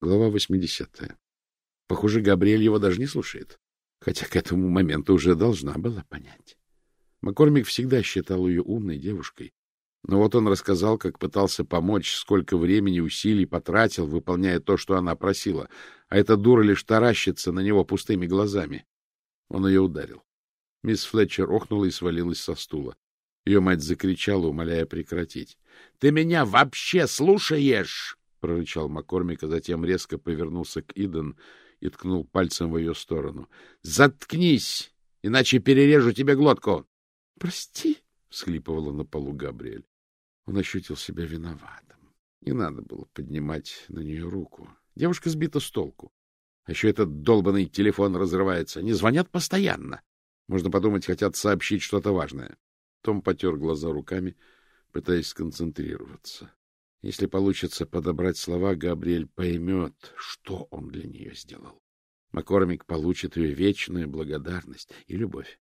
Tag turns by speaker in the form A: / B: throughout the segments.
A: Глава 80. Похоже, Габриэль его даже не слушает, хотя к этому моменту уже должна была понять. Маккормик всегда считал ее умной девушкой, но вот он рассказал, как пытался помочь, сколько времени усилий потратил, выполняя то, что она просила, а эта дура лишь таращится на него пустыми глазами. Он ее ударил. Мисс Флетчер охнула и свалилась со стула. Ее мать закричала, умоляя прекратить. — Ты меня вообще слушаешь? — прорычал Маккормик, а затем резко повернулся к Иден и ткнул пальцем в ее сторону. — Заткнись, иначе перережу тебе глотку. — Прости, — всхлипывала на полу Габриэль. Он ощутил себя виноватым. Не надо было поднимать на нее руку. Девушка сбита с толку. А еще этот долбанный телефон разрывается. Они звонят постоянно. Можно подумать, хотят сообщить что-то важное. Том потер глаза руками, пытаясь сконцентрироваться. Если получится подобрать слова, Габриэль поймет, что он для нее сделал. Маккормик получит ее вечную благодарность и любовь.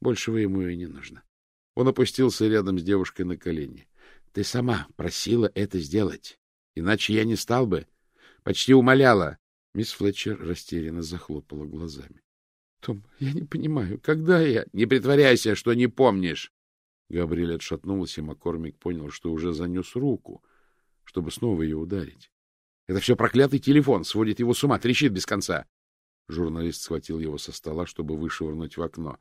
A: Большего ему и не нужно. Он опустился рядом с девушкой на колени. — Ты сама просила это сделать. Иначе я не стал бы. Почти умоляла. Мисс Флетчер растерянно захлопала глазами. — Том, я не понимаю, когда я... — Не притворяйся, что не помнишь. Габриэль отшатнулась, и Маккормик понял, что уже занес руку, чтобы снова ее ударить. — Это все проклятый телефон, сводит его с ума, трещит без конца. Журналист схватил его со стола, чтобы вышвырнуть в окно.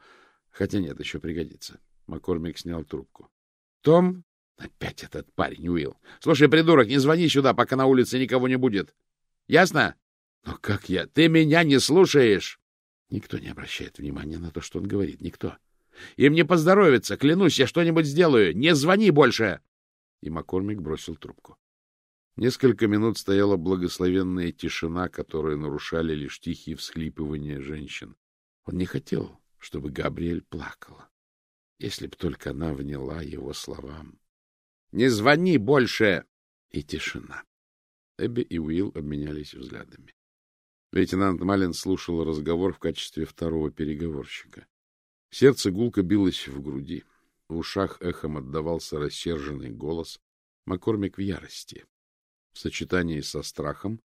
A: Хотя нет, еще пригодится. Маккормик снял трубку. — Том? Опять этот парень, Уилл. Слушай, придурок, не звони сюда, пока на улице никого не будет. Ясно? Но как я? Ты меня не слушаешь? Никто не обращает внимания на то, что он говорит. Никто. Им не поздоровится. Клянусь, я что-нибудь сделаю. Не звони больше. И Маккормик бросил трубку. Несколько минут стояла благословенная тишина, которую нарушали лишь тихие всхлипывания женщин. Он не хотел, чтобы Габриэль плакала. Если б только она вняла его словам. — Не звони больше! И тишина. Эбби и Уилл обменялись взглядами. Лейтенант Малин слушал разговор в качестве второго переговорщика. Сердце гулко билось в груди. В ушах эхом отдавался рассерженный голос. Маккормик в ярости. В сочетании со страхом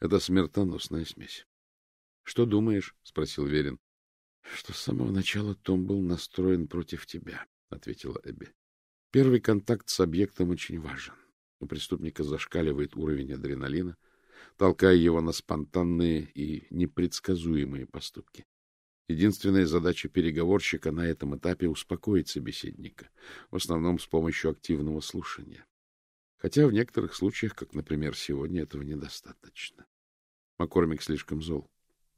A: это смертоносная смесь. — Что думаешь? — спросил Верин. — Что с самого начала Том был настроен против тебя, — ответила Эбби. — Первый контакт с объектом очень важен. У преступника зашкаливает уровень адреналина, толкая его на спонтанные и непредсказуемые поступки. Единственная задача переговорщика на этом этапе — успокоить собеседника, в основном с помощью активного слушания. Хотя в некоторых случаях, как, например, сегодня, этого недостаточно. Маккормик слишком зол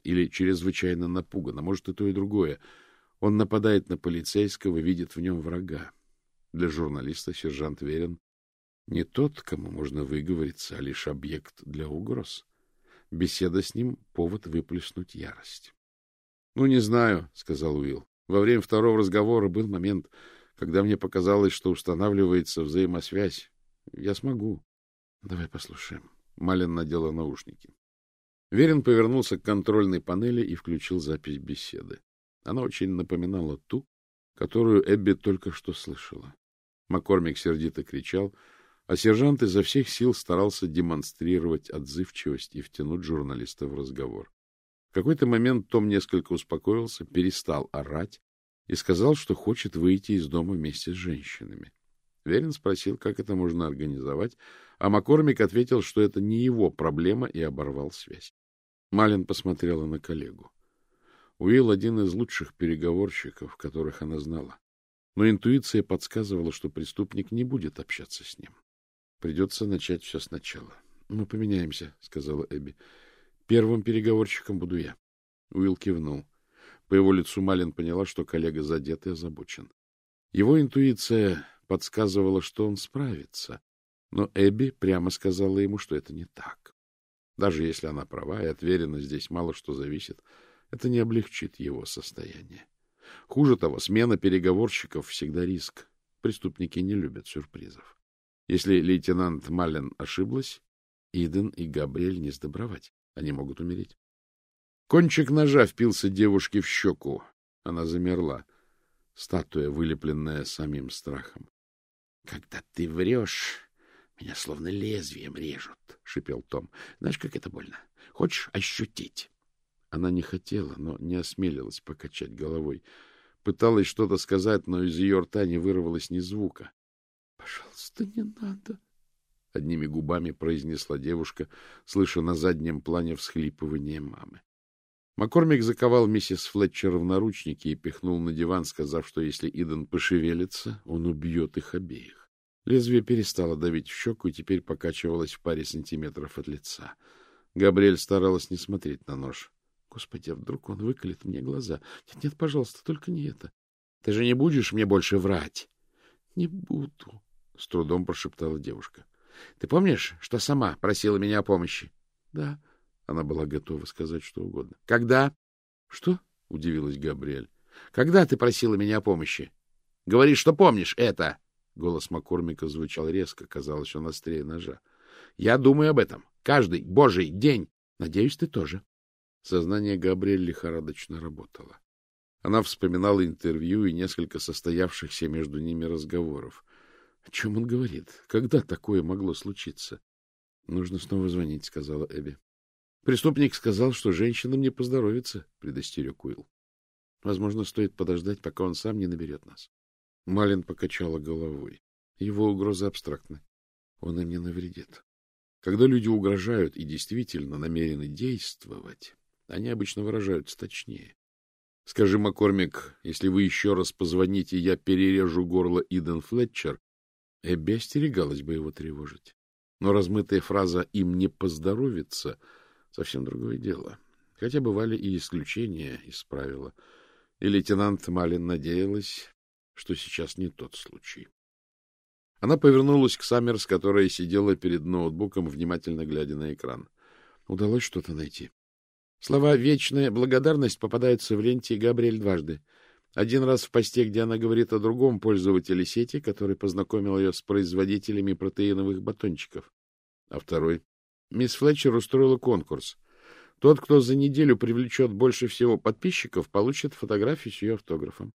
A: или чрезвычайно напуган, а может и то, и другое. Он нападает на полицейского, видит в нем врага. Для журналиста сержант Верен не тот, кому можно выговориться, а лишь объект для угроз. Беседа с ним — повод выплеснуть ярость. — Ну, не знаю, — сказал Уилл. Во время второго разговора был момент, когда мне показалось, что устанавливается взаимосвязь. Я смогу. Давай послушаем. Малин надела наушники. Верин повернулся к контрольной панели и включил запись беседы. Она очень напоминала ту, которую Эбби только что слышала. Маккормик сердито кричал, а сержант изо всех сил старался демонстрировать отзывчивость и втянуть журналиста в разговор. В какой-то момент Том несколько успокоился, перестал орать и сказал, что хочет выйти из дома вместе с женщинами. Верин спросил, как это можно организовать, а Маккормик ответил, что это не его проблема, и оборвал связь. Малин посмотрела на коллегу. Уилл — один из лучших переговорщиков, которых она знала. Но интуиция подсказывала, что преступник не будет общаться с ним. Придется начать все сначала. — Мы поменяемся, — сказала Эбби. — Первым переговорщиком буду я. Уилл кивнул. По его лицу Малин поняла, что коллега задет и озабочен. Его интуиция подсказывала, что он справится, но Эбби прямо сказала ему, что это не так. Даже если она права, и от здесь мало что зависит, это не облегчит его состояние. Хуже того, смена переговорщиков всегда риск. Преступники не любят сюрпризов. Если лейтенант Маллен ошиблась, Иден и Габриэль не сдобровать. Они могут умереть. Кончик ножа впился девушке в щеку. Она замерла. Статуя, вылепленная самим страхом. — Когда ты врешь, — Меня словно лезвием режут, — шипел Том. — Знаешь, как это больно? Хочешь ощутить? Она не хотела, но не осмелилась покачать головой. Пыталась что-то сказать, но из ее рта не вырвалось ни звука. — Пожалуйста, не надо, — одними губами произнесла девушка, слыша на заднем плане всхлипывание мамы. Маккормик заковал миссис Флетчер в наручники и пихнул на диван, сказав, что если Иден пошевелится, он убьет их обеих. Лезвие перестало давить в щеку и теперь покачивалось в паре сантиметров от лица. Габриэль старалась не смотреть на нож. Господи, а вдруг он выколет мне глаза? Нет, нет, пожалуйста, только не это. Ты же не будешь мне больше врать? Не буду, с трудом прошептала девушка. Ты помнишь, что сама просила меня о помощи? Да. Она была готова сказать что угодно. — Когда? — Что? — удивилась Габриэль. — Когда ты просила меня о помощи? — Говоришь, что помнишь это. Голос Маккормика звучал резко, казалось, он острее ножа. — Я думаю об этом. Каждый божий день. Надеюсь, ты тоже. Сознание Габриэль лихорадочно работало. Она вспоминала интервью и несколько состоявшихся между ними разговоров. О чем он говорит? Когда такое могло случиться? — Нужно снова звонить, — сказала Эбби. Преступник сказал, что женщинам не поздоровится, — предостерег Уилл. Возможно, стоит подождать, пока он сам не наберет нас. Малин покачала головой. Его угрозы абстрактны. Он им не навредит. Когда люди угрожают и действительно намерены действовать, они обычно выражаются точнее. Скажи, Маккормик, если вы еще раз позвоните, я перережу горло Иден Флетчер, Эбби остерегалась бы его тревожить. Но размытая фраза «им не поздоровится» Совсем другое дело. Хотя бывали и исключения из правила. И лейтенант Малин надеялась, что сейчас не тот случай. Она повернулась к Саммерс, которая сидела перед ноутбуком, внимательно глядя на экран. Удалось что-то найти. Слова «вечная благодарность» попадаются в ленте Габриэль дважды. Один раз в посте, где она говорит о другом пользователе сети, который познакомил ее с производителями протеиновых батончиков. А второй Мисс Флетчер устроила конкурс. Тот, кто за неделю привлечет больше всего подписчиков, получит фотографию с ее автографом.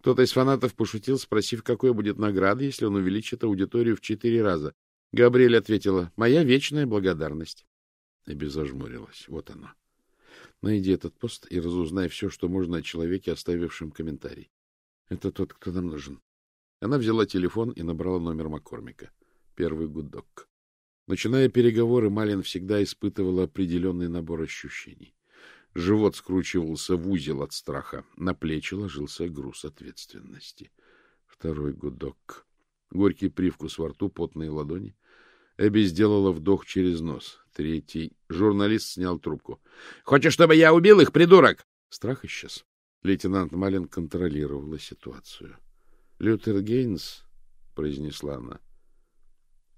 A: Кто-то из фанатов пошутил, спросив, какой будет награда, если он увеличит аудиторию в четыре раза. Габриэль ответила, «Моя вечная благодарность». Эбби зажмурилась. Вот она. Найди этот пост и разузнай все, что можно о человеке, оставившем комментарий. Это тот, кто нам нужен. Она взяла телефон и набрала номер Маккормика. Первый гудок. Начиная переговоры, Малин всегда испытывала определенный набор ощущений. Живот скручивался в узел от страха, на плечи ложился груз ответственности. Второй гудок. Горький привкус во рту, потные ладони. Эбби сделала вдох через нос. Третий. Журналист снял трубку. — Хочешь, чтобы я убил их, придурок? Страх исчез. Лейтенант Малин контролировала ситуацию. — Лютер Гейнс, — произнесла она,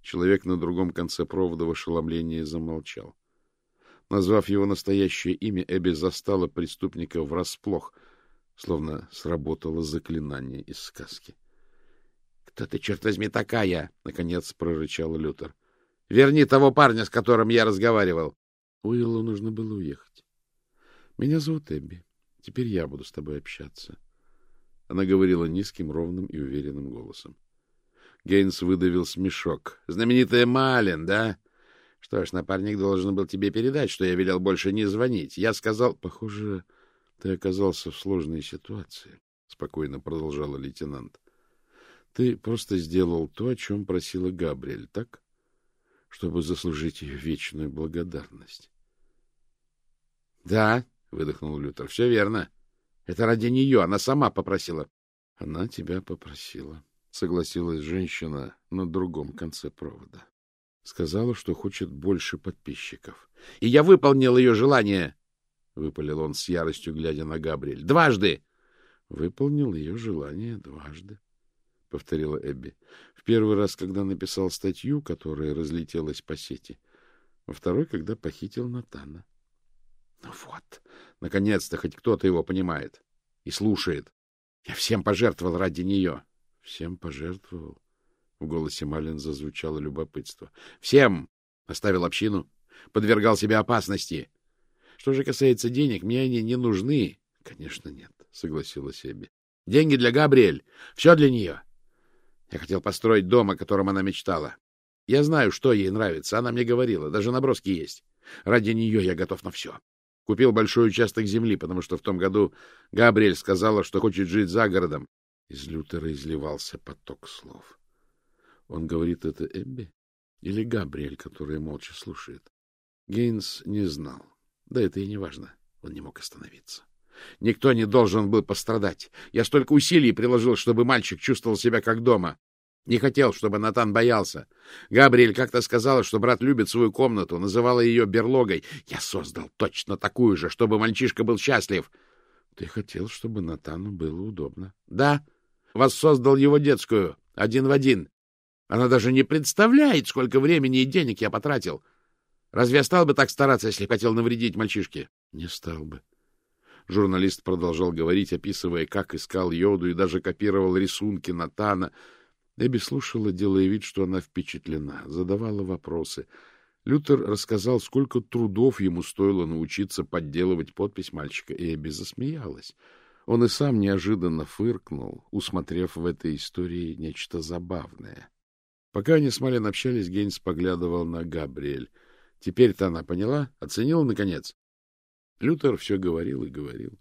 A: Человек на другом конце провода в ошеломлении замолчал. Назвав его настоящее имя, Эбби застала преступника врасплох, словно сработало заклинание из сказки. — Кто ты, черт возьми, такая? — наконец прорычал Лютер. — Верни того парня, с которым я разговаривал. Уиллу нужно было уехать. — Меня зовут Эбби. Теперь я буду с тобой общаться. Она говорила низким, ровным и уверенным голосом. — Гейнс выдавил смешок. — Знаменитая Малин, да? Что ж, напарник должен был тебе передать, что я велел больше не звонить. Я сказал... — Похоже, ты оказался в сложной ситуации, — спокойно продолжала лейтенант. — Ты просто сделал то, о чем просила Габриэль, так? Чтобы заслужить ее вечную благодарность. — Да, — выдохнул Лютер, — все верно. Это ради нее. Она сама попросила. — Она тебя попросила согласилась женщина на другом конце провода. Сказала, что хочет больше подписчиков. — И я выполнил ее желание! — выпалил он с яростью, глядя на Габриэль. — Дважды! — Выполнил ее желание дважды, — повторила Эбби. — В первый раз, когда написал статью, которая разлетелась по сети. Во второй, когда похитил Натана. — Ну вот, наконец-то хоть кто-то его понимает и слушает. Я всем пожертвовал ради нее. Всем пожертвовал. В голосе Малин зазвучало любопытство. Всем! Оставил общину. Подвергал себя опасности. Что же касается денег, мне они не нужны. Конечно, нет, согласилась Эбби. Деньги для Габриэль. Все для нее. Я хотел построить дом, о котором она мечтала. Я знаю, что ей нравится. Она мне говорила. Даже наброски есть. Ради нее я готов на все. Купил большой участок земли, потому что в том году Габриэль сказала, что хочет жить за городом. Из Лютера изливался поток слов. Он говорит это Эбби или Габриэль, которая молча слушает? Гейнс не знал. Да это и не важно. Он не мог остановиться. Никто не должен был пострадать. Я столько усилий приложил, чтобы мальчик чувствовал себя как дома. Не хотел, чтобы Натан боялся. Габриэль как-то сказала, что брат любит свою комнату, называла ее берлогой. Я создал точно такую же, чтобы мальчишка был счастлив. Ты хотел, чтобы Натану было удобно? Да. Воссоздал его детскую, один в один. Она даже не представляет, сколько времени и денег я потратил. Разве я стал бы так стараться, если хотел навредить мальчишке? Не стал бы. Журналист продолжал говорить, описывая, как искал йоду и даже копировал рисунки Натана. Эбби слушала, делая вид, что она впечатлена, задавала вопросы. Лютер рассказал, сколько трудов ему стоило научиться подделывать подпись мальчика, и Эбби засмеялась. Он и сам неожиданно фыркнул, усмотрев в этой истории нечто забавное. Пока они с Малин общались, Гейнс поглядывал на Габриэль. Теперь-то она поняла, оценила, наконец. Лютер все говорил и говорил.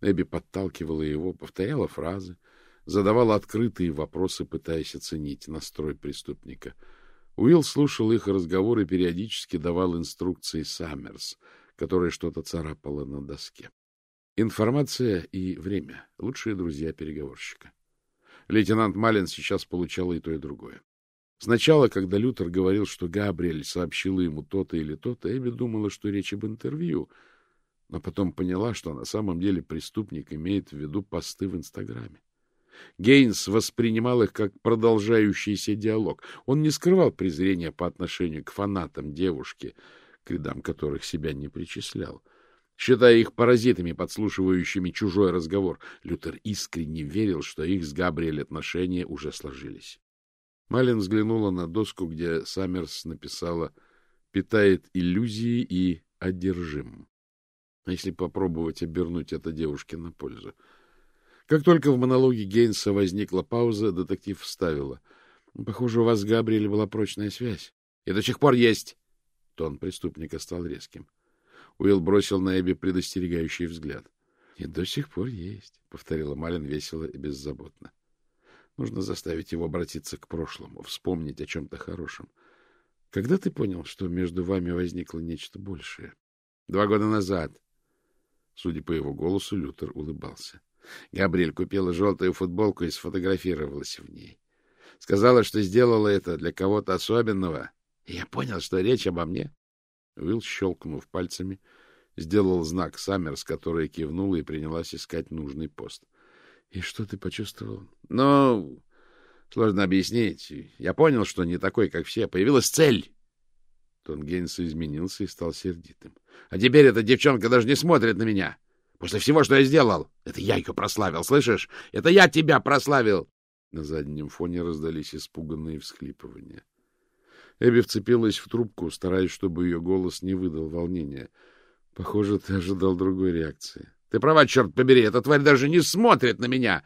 A: Эбби подталкивала его, повторяла фразы, задавала открытые вопросы, пытаясь оценить настрой преступника. Уилл слушал их разговоры и периодически давал инструкции Саммерс, которая что-то царапала на доске. Информация и время — лучшие друзья переговорщика. Лейтенант Малин сейчас получал и то, и другое. Сначала, когда Лютер говорил, что Габриэль сообщила ему то-то или то-то, Эбби думала, что речь об интервью, но потом поняла, что на самом деле преступник имеет в виду посты в Инстаграме. Гейнс воспринимал их как продолжающийся диалог. Он не скрывал презрения по отношению к фанатам девушки, к рядам которых себя не причислял. Считая их паразитами, подслушивающими чужой разговор, Лютер искренне верил, что их с Габриэль отношения уже сложились. Малин взглянула на доску, где Саммерс написала «питает иллюзии и одержим». А если попробовать обернуть это девушке на пользу? Как только в монологе Гейнса возникла пауза, детектив вставила. — Похоже, у вас с Габриэль была прочная связь. — И до сих пор есть. Тон преступника стал резким. Уилл бросил на Эбби предостерегающий взгляд. — И до сих пор есть, — повторила Малин весело и беззаботно. Нужно заставить его обратиться к прошлому, вспомнить о чем-то хорошем. Когда ты понял, что между вами возникло нечто большее? Два года назад. Судя по его голосу, Лютер улыбался. Габриэль купила желтую футболку и сфотографировалась в ней. Сказала, что сделала это для кого-то особенного. И я понял, что речь обо мне. Уилл, щелкнув пальцами, сделал знак Саммерс, которая кивнула и принялась искать нужный пост. — И что ты почувствовал? — Ну, сложно объяснить. Я понял, что не такой, как все. Появилась цель. Тон изменился и стал сердитым. — А теперь эта девчонка даже не смотрит на меня. После всего, что я сделал. Это я ее прославил, слышишь? Это я тебя прославил. На заднем фоне раздались испуганные всхлипывания. Эбби вцепилась в трубку, стараясь, чтобы ее голос не выдал волнения. Похоже, ты ожидал другой реакции. — Ты права, черт побери, эта тварь даже не смотрит на меня!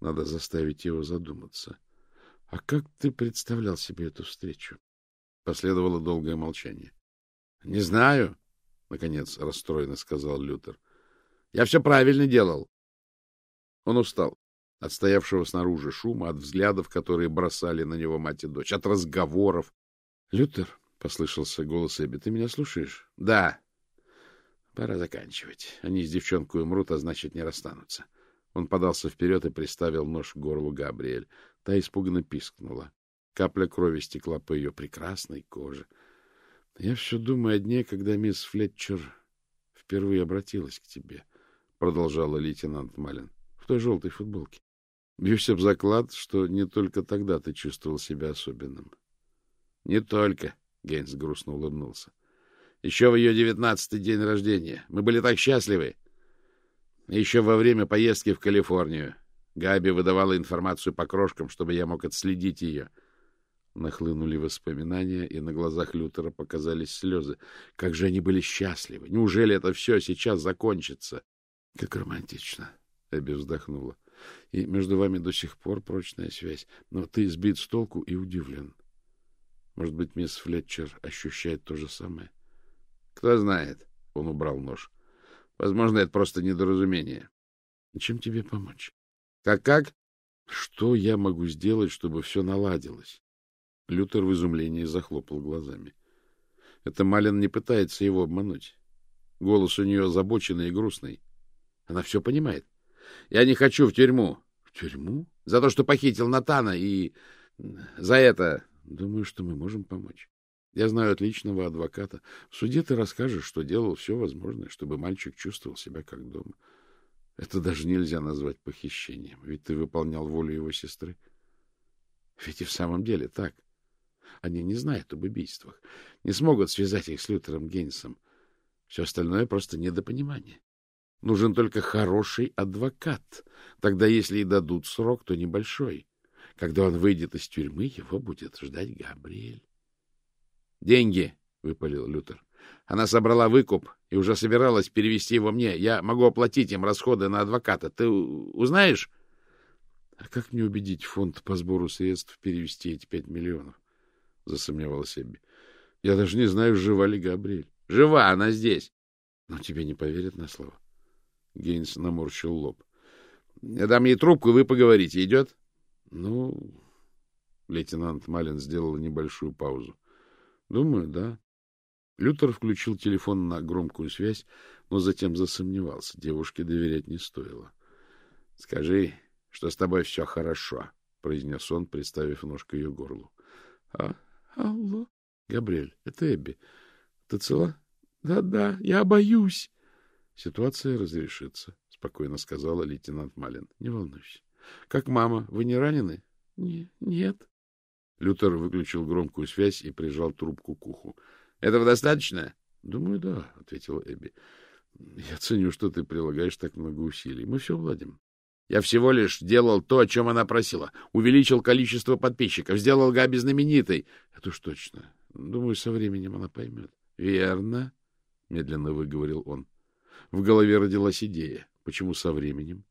A: Надо заставить его задуматься. — А как ты представлял себе эту встречу? Последовало долгое молчание. — Не знаю, — наконец расстроенно сказал Лютер. — Я все правильно делал. Он устал от стоявшего снаружи шума, от взглядов, которые бросали на него мать и дочь, от разговоров. — Лютер, — послышался голос Эбби, — ты меня слушаешь? — Да. — Пора заканчивать. Они с девчонкой умрут, а значит, не расстанутся. Он подался вперед и приставил нож к горлу Габриэль. Та испуганно пискнула. Капля крови стекла по ее прекрасной коже. Я все думаю о дне, когда мисс Флетчер впервые обратилась к тебе, — продолжала лейтенант Малин, — в той желтой футболке. Бьюсь об заклад, что не только тогда ты чувствовал себя особенным. — Не только, — Гейнс грустно улыбнулся. — Еще в ее девятнадцатый день рождения. Мы были так счастливы. Еще во время поездки в Калифорнию. Габи выдавала информацию по крошкам, чтобы я мог отследить ее. — Нахлынули воспоминания, и на глазах Лютера показались слезы. Как же они были счастливы! Неужели это все сейчас закончится? — Как романтично! — Эбби вздохнула. — И между вами до сих пор прочная связь. Но ты сбит с толку и удивлен. Может быть, мисс Флетчер ощущает то же самое? Кто знает. Он убрал нож. Возможно, это просто недоразумение. Чем тебе помочь? Как-как? Что я могу сделать, чтобы все наладилось? Лютер в изумлении захлопал глазами. Это Малин не пытается его обмануть. Голос у нее озабоченный и грустный. Она все понимает. Я не хочу в тюрьму. В тюрьму? За то, что похитил Натана и за это... Думаю, что мы можем помочь. Я знаю отличного адвоката. В суде ты расскажешь, что делал все возможное, чтобы мальчик чувствовал себя как дома. Это даже нельзя назвать похищением, ведь ты выполнял волю его сестры. Ведь и в самом деле так. Они не знают об убийствах, не смогут связать их с Лютером Гейнсом. Все остальное просто недопонимание. Нужен только хороший адвокат. Тогда, если и дадут срок, то небольшой. Когда он выйдет из тюрьмы, его будет ждать Габриэль. — Деньги, — выпалил Лютер. Она собрала выкуп и уже собиралась перевести его мне. Я могу оплатить им расходы на адвоката. Ты узнаешь? — А как мне убедить фонд по сбору средств перевести эти пять миллионов? — засомневалась Эбби. — Я даже не знаю, жива ли Габриэль. — Жива, она здесь. — Но тебе не поверят на слово. Гейнс наморщил лоб. — Я дам ей трубку, и вы поговорите. Идет? — Ну... Лейтенант Малин сделал небольшую паузу. — Думаю, да. Лютер включил телефон на громкую связь, но затем засомневался. Девушке доверять не стоило. — Скажи, что с тобой все хорошо, — произнес он, приставив нож к ее горлу. — А, алло? — Габриэль, это Эбби. Ты цела? Да — Да-да, я боюсь. — Ситуация разрешится, — спокойно сказала лейтенант Малин. — Не волнуйся. — Как мама? Вы не ранены? — Нет. Лютер выключил громкую связь и прижал трубку к уху. — Этого достаточно? — Думаю, да, — ответила Эбби. — Я ценю, что ты прилагаешь так много усилий. Мы все уладим. Я всего лишь делал то, о чем она просила. Увеличил количество подписчиков, сделал Габи знаменитой. Это уж точно. Думаю, со временем она поймет. — Верно, — медленно выговорил он. В голове родилась идея. Почему со временем?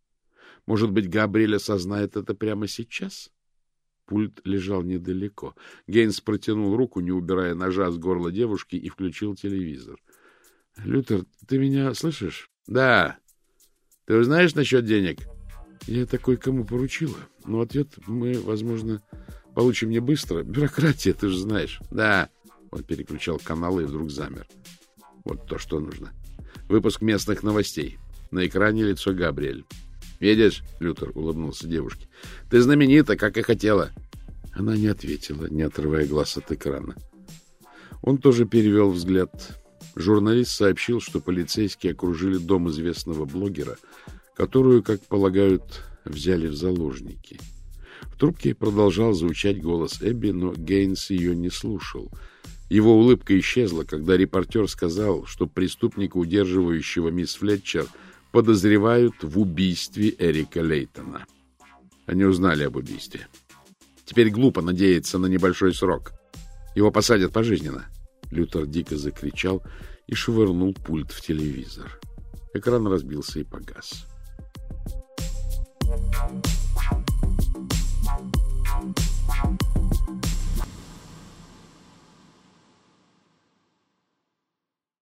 A: Может быть, Габриэль осознает это прямо сейчас? Пульт лежал недалеко. Гейнс протянул руку, не убирая ножа с горла девушки, и включил телевизор. — Лютер, ты меня слышишь? — Да. — Ты узнаешь насчет денег? — Я такой кому поручила. Но ответ мы, возможно, получим не быстро. Бюрократия, ты же знаешь. — Да. Он переключал каналы и вдруг замер. Вот то, что нужно. Выпуск местных новостей. На экране лицо Габриэль. Видишь, Лютер улыбнулся девушке. Ты знаменита, как и хотела. Она не ответила, не отрывая глаз от экрана. Он тоже перевел взгляд. Журналист сообщил, что полицейские окружили дом известного блогера, которую, как полагают, взяли в заложники. В трубке продолжал звучать голос Эбби, но Гейнс ее не слушал. Его улыбка исчезла, когда репортер сказал, что преступника, удерживающего мисс Флетчер, подозревают в убийстве Эрика Лейтона. Они узнали об убийстве. Теперь глупо надеяться на небольшой срок. Его посадят пожизненно. Лютер дико закричал и швырнул пульт в телевизор. Экран разбился и погас. Thank you.